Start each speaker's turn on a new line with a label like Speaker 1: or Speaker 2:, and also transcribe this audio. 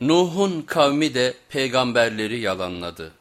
Speaker 1: Nuh'un kavmi de peygamberleri yalanladı.